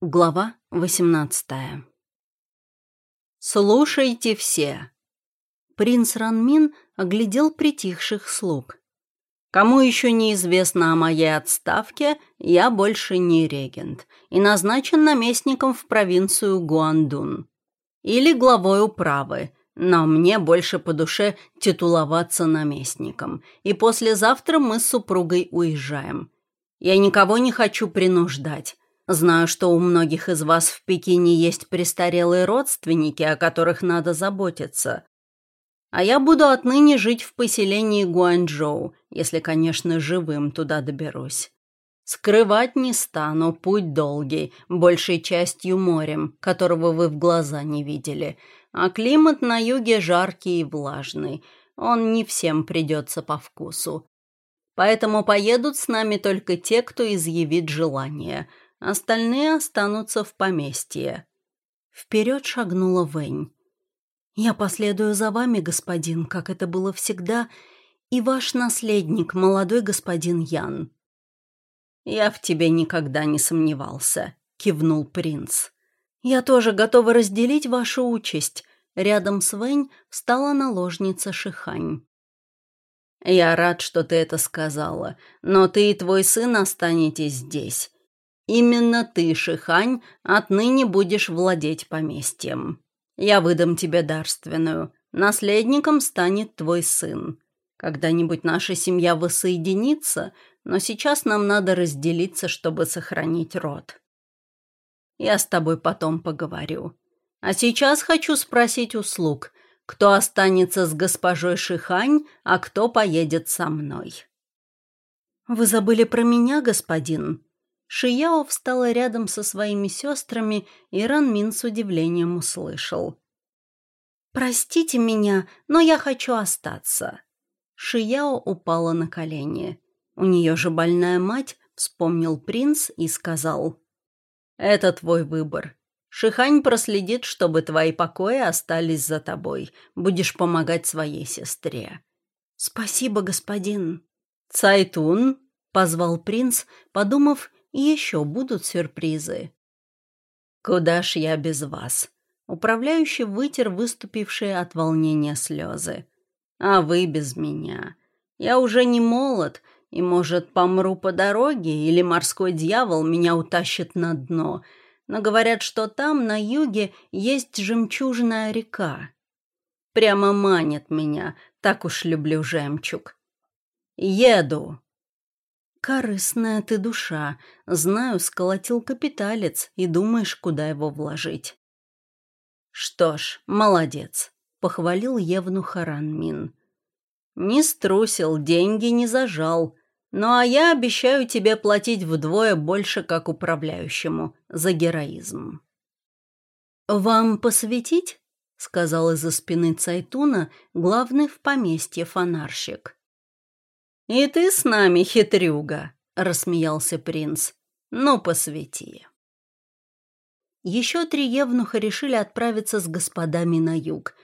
Глава 18 «Слушайте все!» Принц Ранмин оглядел притихших слуг. «Кому еще неизвестно о моей отставке, я больше не регент и назначен наместником в провинцию Гуандун. Или главой управы, но мне больше по душе титуловаться наместником, и послезавтра мы с супругой уезжаем. Я никого не хочу принуждать». Знаю, что у многих из вас в Пекине есть престарелые родственники, о которых надо заботиться. А я буду отныне жить в поселении Гуанчжоу, если, конечно, живым туда доберусь. Скрывать не стану, путь долгий, большей частью морем, которого вы в глаза не видели. А климат на юге жаркий и влажный. Он не всем придется по вкусу. Поэтому поедут с нами только те, кто изъявит желание – Остальные останутся в поместье. Вперед шагнула Вэнь. «Я последую за вами, господин, как это было всегда, и ваш наследник, молодой господин Ян». «Я в тебе никогда не сомневался», — кивнул принц. «Я тоже готова разделить вашу участь». Рядом с Вэнь встала наложница Шихань. «Я рад, что ты это сказала, но ты и твой сын останетесь здесь. Именно ты, Шихань, отныне будешь владеть поместьем. Я выдам тебе дарственную. Наследником станет твой сын. Когда-нибудь наша семья воссоединится, но сейчас нам надо разделиться, чтобы сохранить род. Я с тобой потом поговорю. А сейчас хочу спросить услуг, кто останется с госпожой Шихань, а кто поедет со мной. «Вы забыли про меня, господин?» Шияо встала рядом со своими сестрами, и Ранмин с удивлением услышал. «Простите меня, но я хочу остаться». Шияо упала на колени. «У нее же больная мать», — вспомнил принц и сказал. «Это твой выбор. Шихань проследит, чтобы твои покои остались за тобой. Будешь помогать своей сестре». «Спасибо, господин». «Цайтун», — позвал принц, подумав, еще будут сюрпризы. «Куда ж я без вас?» Управляющий вытер выступившие от волнения слезы. «А вы без меня. Я уже не молод, и, может, помру по дороге, или морской дьявол меня утащит на дно. Но говорят, что там, на юге, есть жемчужная река. Прямо манит меня, так уж люблю жемчуг. Еду!» «Корыстная ты душа. Знаю, сколотил капиталец, и думаешь, куда его вложить». «Что ж, молодец», — похвалил Евнуха Ранмин. «Не струсил, деньги не зажал. Ну а я обещаю тебе платить вдвое больше как управляющему за героизм». «Вам посвятить?» — сказал из-за спины Цайтуна главный в поместье фонарщик. «И ты с нами, хитрюга!» — рассмеялся принц. «Ну, посвети!» Еще три евнуха решили отправиться с господами на юг.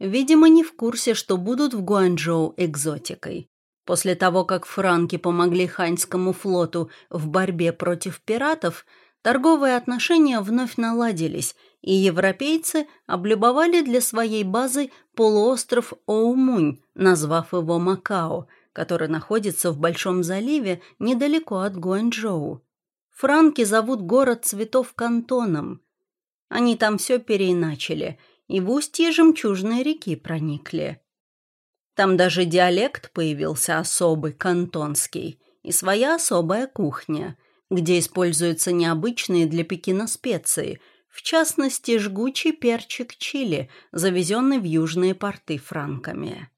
Видимо, не в курсе, что будут в Гуанчжоу экзотикой. После того, как франки помогли ханьскому флоту в борьбе против пиратов, торговые отношения вновь наладились, и европейцы облюбовали для своей базы полуостров Оумунь, назвав его Макао – который находится в Большом заливе недалеко от Гуанчжоу. Франки зовут город цветов кантоном. Они там все переиначили и в устье жемчужной реки проникли. Там даже диалект появился особый, кантонский, и своя особая кухня, где используются необычные для Пекина специи, в частности, жгучий перчик чили, завезенный в южные порты франками.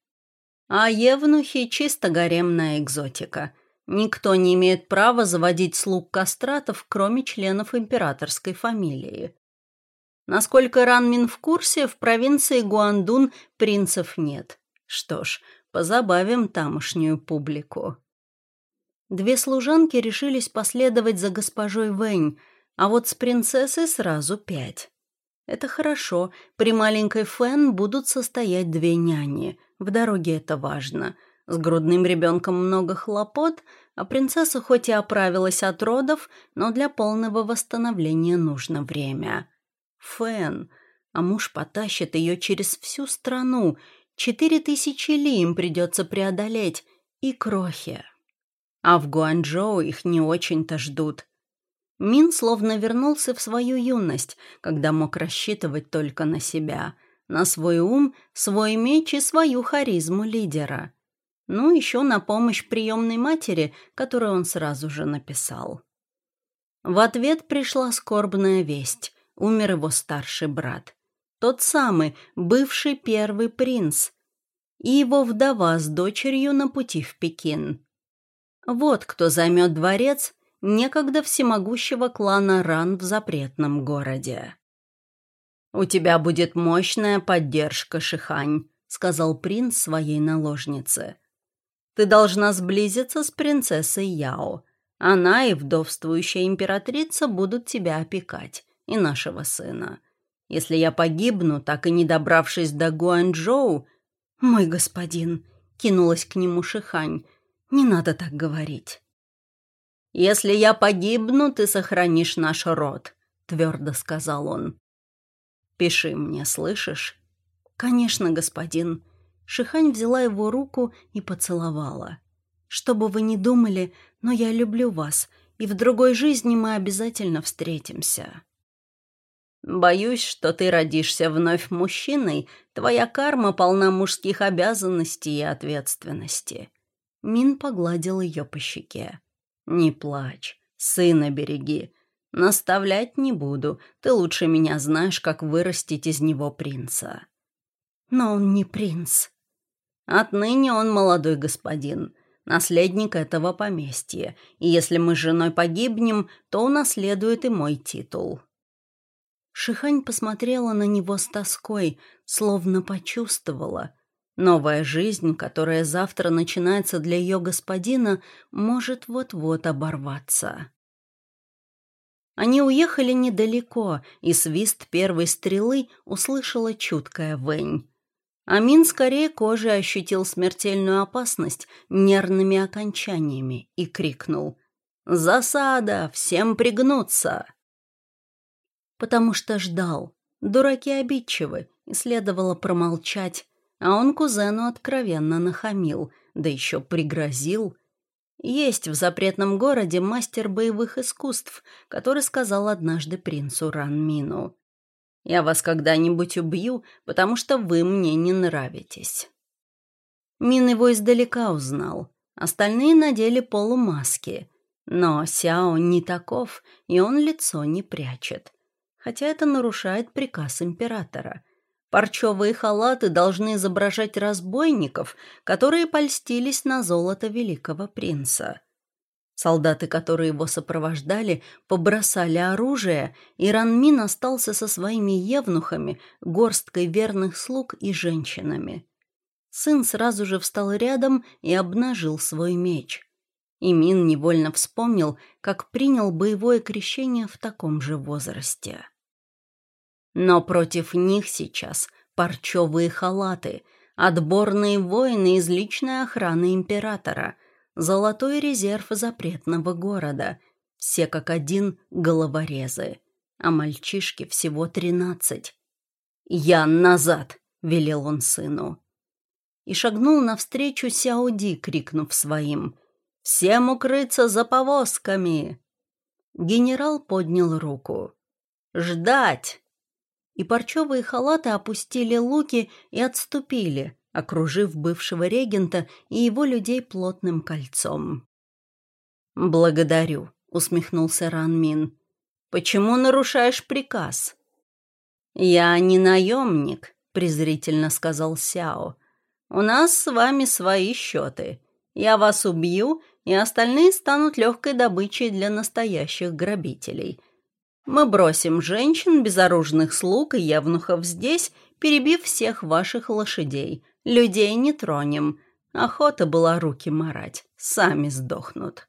А евнухи — чисто гаремная экзотика. Никто не имеет права заводить слуг кастратов, кроме членов императорской фамилии. Насколько Ранмин в курсе, в провинции Гуандун принцев нет. Что ж, позабавим тамошнюю публику. Две служанки решились последовать за госпожой Вэнь, а вот с принцессой сразу пять. Это хорошо, при маленькой Фэн будут состоять две няни — в дороге это важно. С грудным ребенком много хлопот, а принцесса хоть и оправилась от родов, но для полного восстановления нужно время. Фэн, а муж потащит ее через всю страну. Четыре тысячи ли им придется преодолеть. И крохи. А в Гуанчжоу их не очень-то ждут. Мин словно вернулся в свою юность, когда мог рассчитывать только на себя, на свой ум, свой меч и свою харизму лидера. Ну, еще на помощь приемной матери, которую он сразу же написал. В ответ пришла скорбная весть. Умер его старший брат. Тот самый, бывший первый принц. И его вдова с дочерью на пути в Пекин. Вот кто займет дворец некогда всемогущего клана Ран в запретном городе. «У тебя будет мощная поддержка, Шихань», — сказал принц своей наложнице. «Ты должна сблизиться с принцессой Яо. Она и вдовствующая императрица будут тебя опекать, и нашего сына. Если я погибну, так и не добравшись до Гуанчжоу...» «Мой господин», — кинулась к нему Шихань, — «не надо так говорить». «Если я погибну, ты сохранишь наш род», — твердо сказал он. «Пиши мне, слышишь?» «Конечно, господин». Шихань взяла его руку и поцеловала. «Что бы вы ни думали, но я люблю вас, и в другой жизни мы обязательно встретимся». «Боюсь, что ты родишься вновь мужчиной, твоя карма полна мужских обязанностей и ответственности». Мин погладил ее по щеке. «Не плачь, сына береги. Наставлять не буду, ты лучше меня знаешь, как вырастить из него принца». «Но он не принц». «Отныне он молодой господин, наследник этого поместья, и если мы с женой погибнем, то унаследует и мой титул». Шихань посмотрела на него с тоской, словно почувствовала — Новая жизнь, которая завтра начинается для ее господина, может вот-вот оборваться. Они уехали недалеко, и свист первой стрелы услышала чуткая Вэнь. Амин скорее кожей ощутил смертельную опасность нервными окончаниями и крикнул «Засада! Всем пригнуться!» Потому что ждал. Дураки обидчивы, и следовало промолчать, а он кузену откровенно нахамил, да еще пригрозил. Есть в запретном городе мастер боевых искусств, который сказал однажды принцу Ранмину. «Я вас когда-нибудь убью, потому что вы мне не нравитесь». Мин его издалека узнал. Остальные надели полумаски. Но Сяо не таков, и он лицо не прячет. Хотя это нарушает приказ императора — Парчевые халаты должны изображать разбойников, которые польстились на золото великого принца. Солдаты, которые его сопровождали, побросали оружие, и Ранмин остался со своими евнухами, горсткой верных слуг и женщинами. Сын сразу же встал рядом и обнажил свой меч. И Мин невольно вспомнил, как принял боевое крещение в таком же возрасте. Но против них сейчас парчевые халаты, отборные воины из личной охраны императора, золотой резерв запретного города, все как один головорезы, а мальчишки всего тринадцать. «Я назад!» — велел он сыну. И шагнул навстречу Сяоди, крикнув своим «Всем укрыться за повозками!» Генерал поднял руку. «Ждать!» И парчевые халаты опустили луки и отступили, окружив бывшего регента и его людей плотным кольцом. «Благодарю», — усмехнулся Ранмин. «Почему нарушаешь приказ?» «Я не наемник», — презрительно сказал Сяо. «У нас с вами свои счеты. Я вас убью, и остальные станут легкой добычей для настоящих грабителей. Мы бросим женщин, безоружных слуг и явнухов здесь, перебив всех ваших лошадей. Людей не тронем. Охота была руки марать. Сами сдохнут.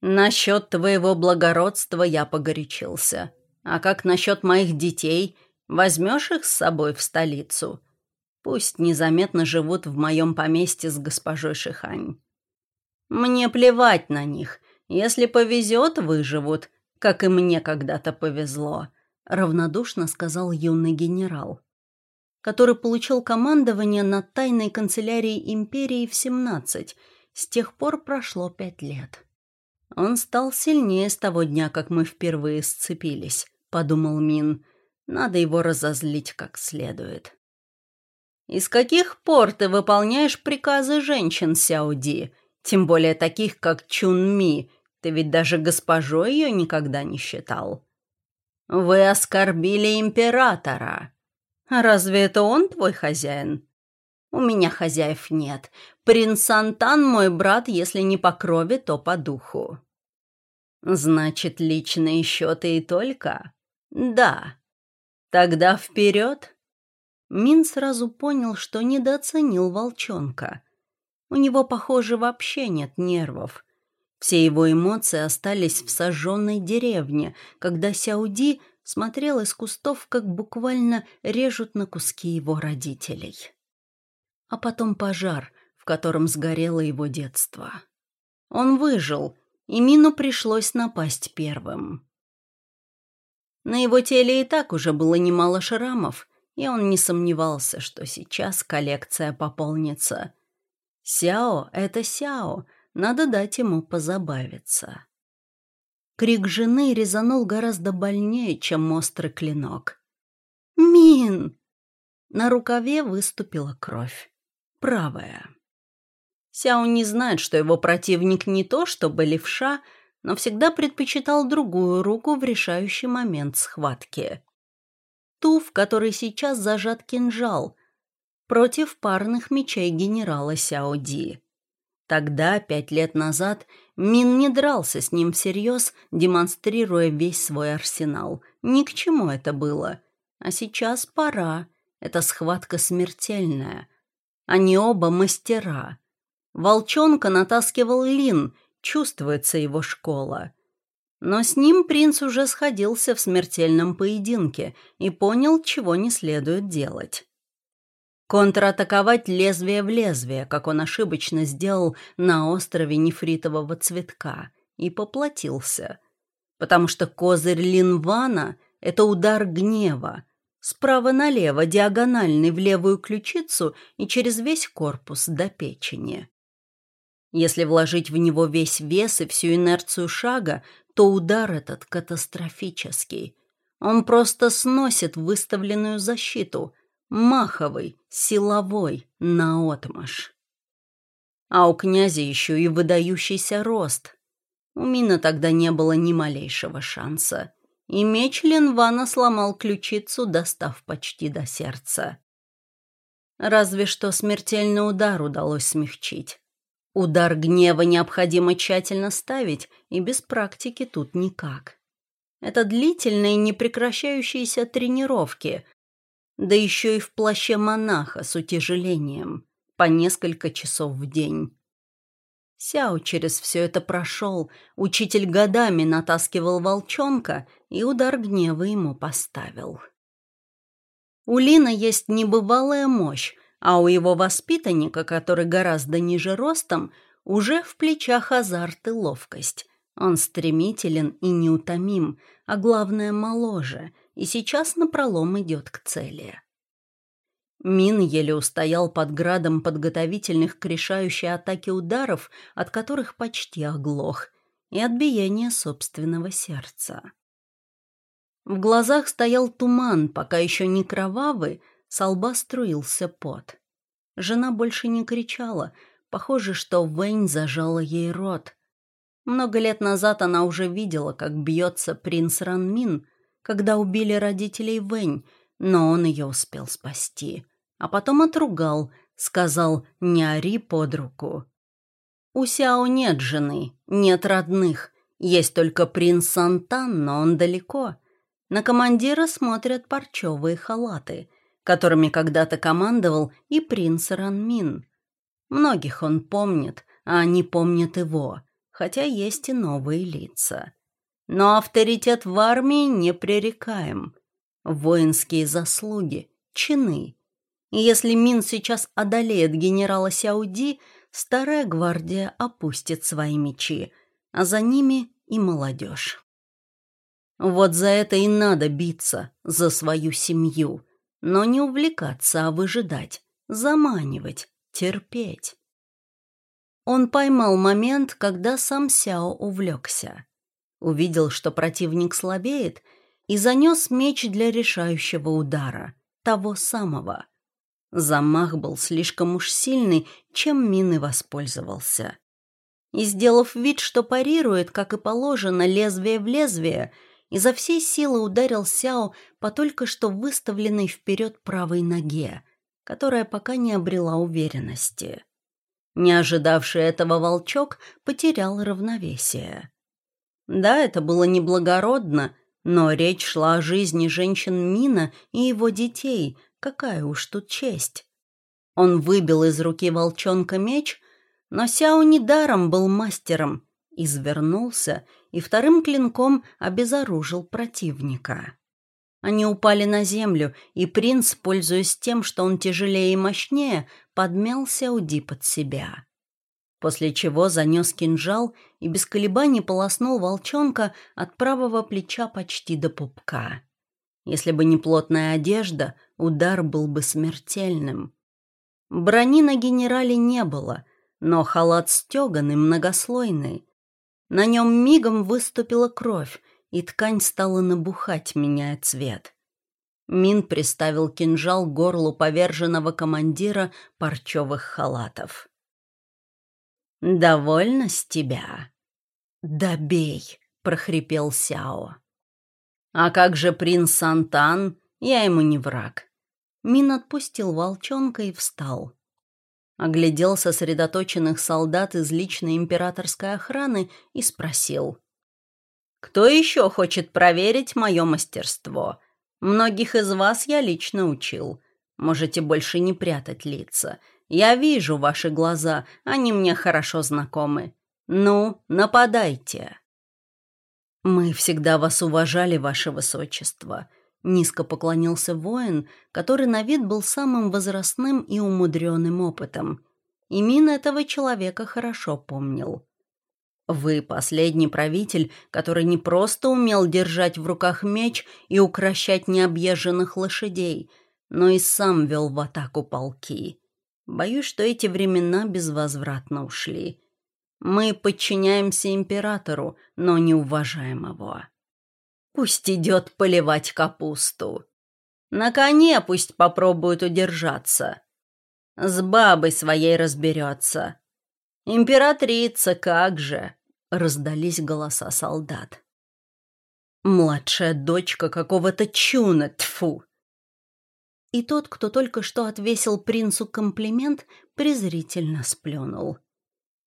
Насчет твоего благородства я погорячился. А как насчет моих детей? Возьмешь их с собой в столицу? Пусть незаметно живут в моем поместье с госпожой Шихань. Мне плевать на них. Если повезет, выживут, как и мне когда-то повезло», — равнодушно сказал юный генерал, который получил командование над тайной канцелярией империи в 17. С тех пор прошло пять лет. «Он стал сильнее с того дня, как мы впервые сцепились», — подумал Мин. «Надо его разозлить как следует». «Из каких пор ты выполняешь приказы женщин, Сяуди? Тем более таких, как Чун Ми. Ты ведь даже госпожой ее никогда не считал». «Вы оскорбили императора. Разве это он твой хозяин?» «У меня хозяев нет. Принц Антан мой брат, если не по крови, то по духу». «Значит, личные счеты и только?» «Да». «Тогда вперед!» Мин сразу понял, что недооценил волчонка. У него, похоже, вообще нет нервов. Все его эмоции остались в сожженной деревне, когда Сяуди смотрел из кустов, как буквально режут на куски его родителей. А потом пожар, в котором сгорело его детство. Он выжил, и Мину пришлось напасть первым. На его теле и так уже было немало шрамов, и он не сомневался, что сейчас коллекция пополнится. Сяо — это Сяо, надо дать ему позабавиться. Крик жены резанул гораздо больнее, чем острый клинок. «Мин!» На рукаве выступила кровь. Правая. Сяо не знает, что его противник не то, чтобы левша, но всегда предпочитал другую руку в решающий момент схватки ту, в которой сейчас зажат кинжал, против парных мечей генерала Сяоди. Тогда, пять лет назад, Мин не дрался с ним всерьез, демонстрируя весь свой арсенал. Ни к чему это было. А сейчас пора. Эта схватка смертельная. Они оба мастера. Волчонка натаскивал Лин, чувствуется его школа. Но с ним принц уже сходился в смертельном поединке и понял, чего не следует делать. Контратаковать лезвие в лезвие, как он ошибочно сделал на острове нефритового цветка, и поплатился. Потому что козырь Линвана — это удар гнева, справа налево, диагональный в левую ключицу и через весь корпус до печени. Если вложить в него весь вес и всю инерцию шага, то удар этот катастрофический. Он просто сносит выставленную защиту, маховый, силовой, наотмашь. А у князя еще и выдающийся рост. У Мина тогда не было ни малейшего шанса. И меч Ленвана сломал ключицу, достав почти до сердца. Разве что смертельный удар удалось смягчить. Удар гнева необходимо тщательно ставить, и без практики тут никак. Это длительные непрекращающиеся тренировки, да еще и в плаще монаха с утяжелением, по несколько часов в день. Сяо через все это прошел, учитель годами натаскивал волчонка и удар гнева ему поставил. У Лина есть небывалая мощь, а у его воспитанника, который гораздо ниже ростом, уже в плечах азарт и ловкость. Он стремителен и неутомим, а главное, моложе, и сейчас напролом идет к цели. Мин еле устоял под градом подготовительных к решающей атаке ударов, от которых почти оглох, и от собственного сердца. В глазах стоял туман, пока еще не кровавый, с лба струился пот. Жена больше не кричала. Похоже, что Вэнь зажала ей рот. Много лет назад она уже видела, как бьется принц Ранмин, когда убили родителей Вэнь, но он ее успел спасти. А потом отругал, сказал «не ори под руку». У Сяо нет жены, нет родных. Есть только принц Сантан, но он далеко. На командира смотрят парчевые халаты которыми когда-то командовал и принц Ранмин. Многих он помнит, а они помнят его, хотя есть и новые лица. Но авторитет в армии непререкаем. Воинские заслуги, чины. И если Мин сейчас одолеет генерала Сяуди, старая гвардия опустит свои мечи, а за ними и молодежь. Вот за это и надо биться, за свою семью, но не увлекаться, а выжидать, заманивать, терпеть. Он поймал момент, когда сам Сяо увлекся. Увидел, что противник слабеет, и занес меч для решающего удара, того самого. Замах был слишком уж сильный, чем Мин и воспользовался. И, сделав вид, что парирует, как и положено, лезвие в лезвие, изо всей силы ударил Сяо по только что выставленной вперед правой ноге, которая пока не обрела уверенности. Не ожидавший этого волчок потерял равновесие. Да, это было неблагородно, но речь шла о жизни женщин Мина и его детей. Какая уж тут честь. Он выбил из руки волчонка меч, но Сяо недаром был мастером, извернулся и вторым клинком обезоружил противника. Они упали на землю, и принц, пользуясь тем, что он тяжелее и мощнее, подмял Сяуди под себя. После чего занес кинжал и без колебаний полоснул волчонка от правого плеча почти до пупка. Если бы не плотная одежда, удар был бы смертельным. Брони на генерале не было, но халат стеганый, многослойный. На нем мигом выступила кровь, и ткань стала набухать, меняя цвет. Мин приставил кинжал к горлу поверженного командира парчевых халатов. «Довольно с тебя?» «Добей!» — прохрипел Сяо. «А как же принц Сантан? Я ему не враг». Мин отпустил волчонка и встал. Оглядел сосредоточенных солдат из личной императорской охраны и спросил. Кто еще хочет проверить мое мастерство? Многих из вас я лично учил. Можете больше не прятать лица. Я вижу ваши глаза, они мне хорошо знакомы. Ну, нападайте. Мы всегда вас уважали, ваше высочество. Низко поклонился воин, который на вид был самым возрастным и умудренным опытом. И мин этого человека хорошо помнил. Вы последний правитель, который не просто умел держать в руках меч и укращать необъезженных лошадей, но и сам вел в атаку полки. Боюсь, что эти времена безвозвратно ушли. Мы подчиняемся императору, но не уважаем его. Пусть идет поливать капусту. На коне пусть попробует удержаться. С бабой своей разберется. «Императрица, как же!» — раздались голоса солдат. «Младшая дочка какого-то чуна, тфу!» И тот, кто только что отвесил принцу комплимент, презрительно сплюнул.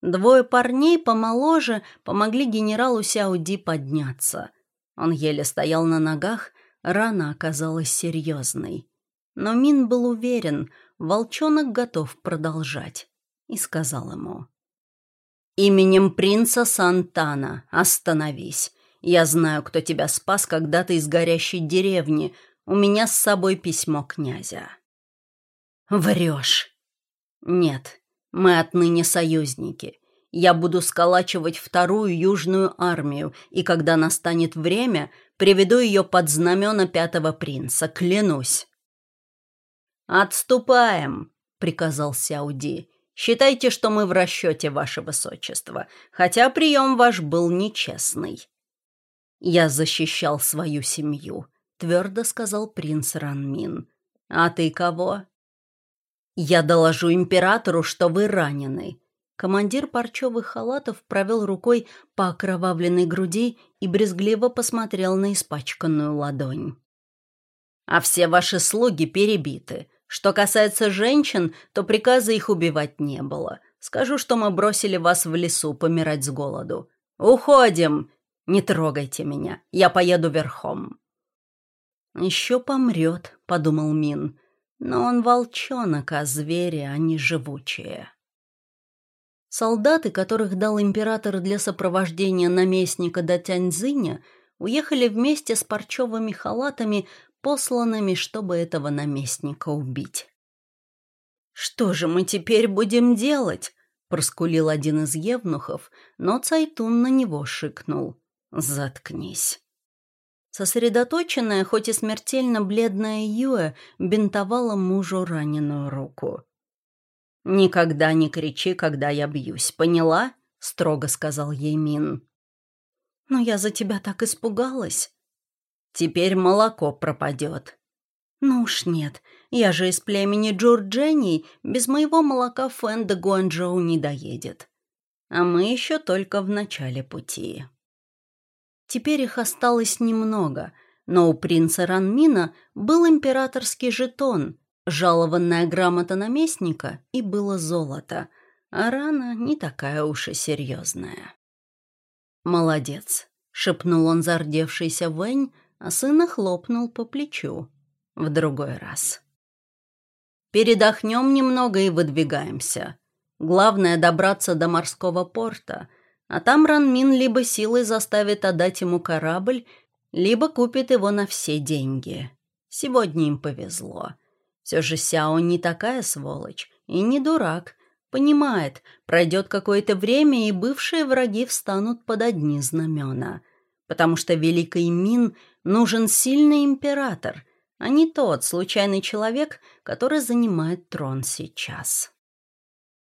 Двое парней помоложе помогли генералу Сяуди подняться. Он еле стоял на ногах, рана оказалась серьезной. Но Мин был уверен, волчонок готов продолжать, и сказал ему. «Именем принца Сантана остановись. Я знаю, кто тебя спас когда-то из горящей деревни. У меня с собой письмо князя». «Врешь». «Нет, мы отныне союзники. Я буду сколачивать вторую южную армию, и когда настанет время, приведу ее под знамена пятого принца, клянусь». «Отступаем», — приказал Сяуди. Считайте, что мы в расчете, ваше высочество, хотя прием ваш был нечестный». «Я защищал свою семью», — твердо сказал принц Ранмин. «А ты кого?» «Я доложу императору, что вы ранены». Командир парчевых халатов провел рукой по окровавленной груди и брезгливо посмотрел на испачканную ладонь. «А все ваши слуги перебиты. Что касается женщин, то приказа их убивать не было. Скажу, что мы бросили вас в лесу помирать с голоду. Уходим! Не трогайте меня, я поеду верхом. Еще помрет, подумал Мин. Но он волчонок, а звери, они живучие. Солдаты, которых дал император для сопровождения наместника до Тяньцзиня, уехали вместе с парчевыми халатами посланными, чтобы этого наместника убить. «Что же мы теперь будем делать?» проскулил один из евнухов, но Цайтун на него шикнул. «Заткнись». Сосредоточенная, хоть и смертельно бледная Юэ бинтовала мужу раненую руку. «Никогда не кричи, когда я бьюсь, поняла?» — строго сказал ей Мин. «Но я за тебя так испугалась». «Теперь молоко пропадет». «Ну уж нет, я же из племени Джурджений, без моего молока Фэн Гуанчжоу не доедет. А мы еще только в начале пути». Теперь их осталось немного, но у принца Ранмина был императорский жетон, жалованная грамота наместника и было золото, а рана не такая уж и серьезная. «Молодец», — шепнул он зардевшийся Вэнь, а сына хлопнул по плечу. «В другой раз». «Передохнем немного и выдвигаемся. Главное — добраться до морского порта, а там Ранмин либо силой заставит отдать ему корабль, либо купит его на все деньги. Сегодня им повезло. Все же Сяо не такая сволочь и не дурак. Понимает, пройдет какое-то время, и бывшие враги встанут под одни знамена. Потому что великий Мин нужен сильный император, а не тот случайный человек, который занимает трон сейчас.